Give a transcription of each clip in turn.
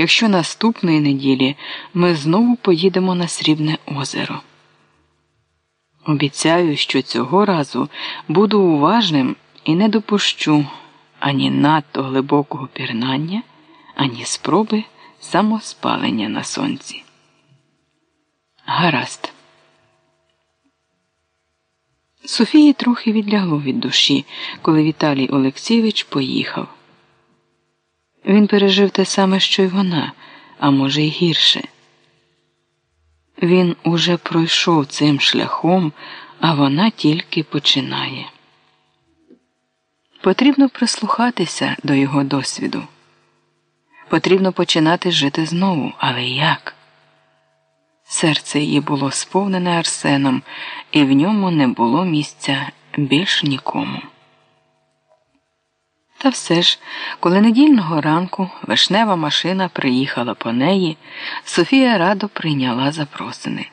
якщо наступної неділі ми знову поїдемо на Срібне озеро. Обіцяю, що цього разу буду уважним і не допущу ані надто глибокого пірнання, ані спроби самоспалення на сонці. Гаразд. Софії трохи відлягло від душі, коли Віталій Олексійович поїхав. Він пережив те саме, що й вона, а може, й гірше. Він уже пройшов цим шляхом, а вона тільки починає. Потрібно прислухатися до його досвіду. Потрібно починати жити знову, але як? Серце її було сповнене Арсеном, і в ньому не було місця більш нікому. Та все ж, коли недільного ранку вишнева машина приїхала по неї, Софія радо прийняла запросини.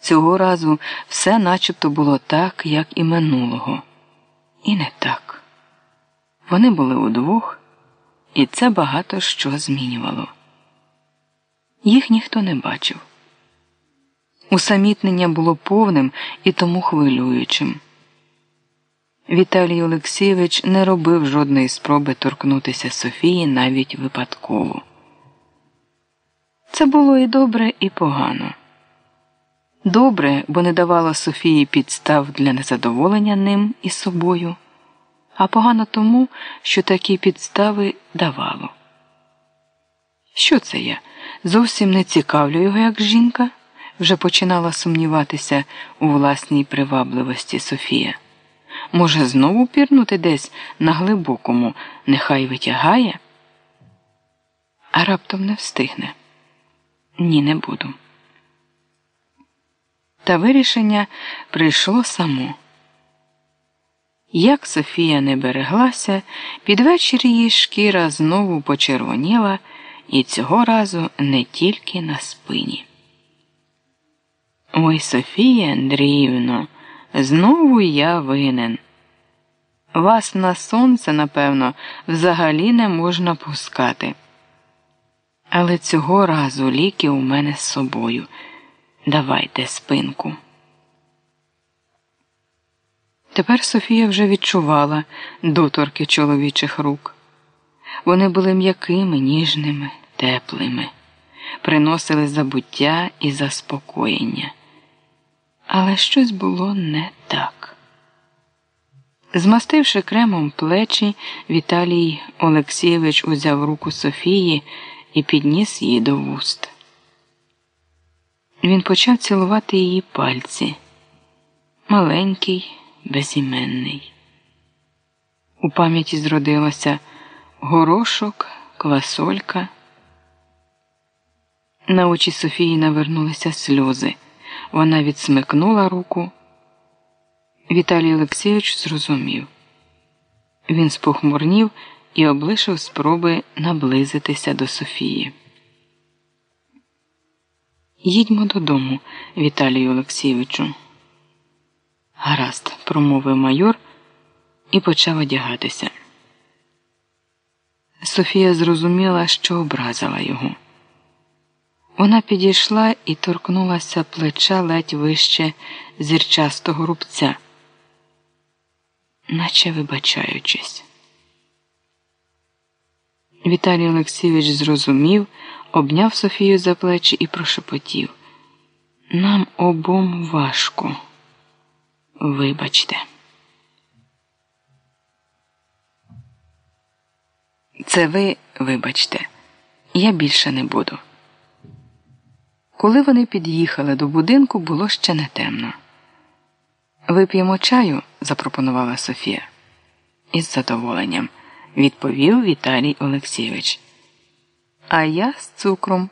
Цього разу все начебто було так, як і минулого. І не так. Вони були удвох, і це багато що змінювало. Їх ніхто не бачив. Усамітнення було повним і тому хвилюючим. Віталій Олексійович не робив жодної спроби торкнутися Софії навіть випадково. Це було і добре, і погано. Добре, бо не давало Софії підстав для незадоволення ним і собою, а погано тому, що такі підстави давало. Що це я? Зовсім не цікавлю його як жінка, вже починала сумніватися у власній привабливості Софія. Може, знову пірнути десь на глибокому, нехай витягає, а раптом не встигне. Ні, не буду. Та вирішення прийшло само. Як Софія не береглася, під вечір її шкіра знову почервоніла, і цього разу не тільки на спині. Ой, Софія Андріївно, знову я винен. Вас на сонце, напевно, взагалі не можна пускати. Але цього разу ліки у мене з собою. Давайте спинку. Тепер Софія вже відчувала доторки чоловічих рук. Вони були м'якими, ніжними, теплими, приносили забуття і заспокоєння. Але щось було не так. Змастивши кремом плечі, Віталій Олексійович узяв руку Софії і підніс її до вуст. Він почав цілувати її пальці. Маленький, безіменний. У пам'яті зродилося горошок, квасолька. На очі Софії навернулися сльози. Вона відсмикнула руку. Віталій Олексійович зрозумів. Він спохмурнів і облишив спроби наблизитися до Софії. Їдьмо додому, Віталію Олексійовичу. Гаразд, промовив майор і почав одягатися. Софія зрозуміла, що образила його. Вона підійшла і торкнулася плеча ледь вище зірчастого рубця, наче вибачаючись. Віталій Олексійович зрозумів, обняв Софію за плечі і прошепотів. Нам обом важко. Вибачте. Це ви вибачте, я більше не буду. Коли вони під'їхали до будинку, було ще не темно. Вип'ємо чаю, запропонувала Софія. Із задоволенням, відповів Віталій Олексійович. А я з цукром.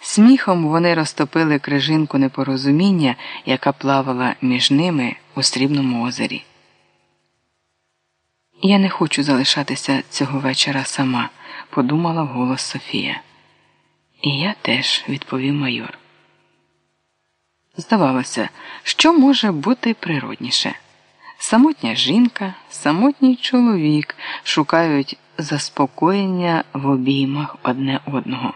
Сміхом вони розтопили крижинку непорозуміння, яка плавала між ними у срібному озері. Я не хочу залишатися цього вечора сама, подумала голос Софія. І я теж, відповів майор. Здавалося, що може бути природніше. Самотня жінка, самотній чоловік шукають заспокоєння в обіймах одне одного.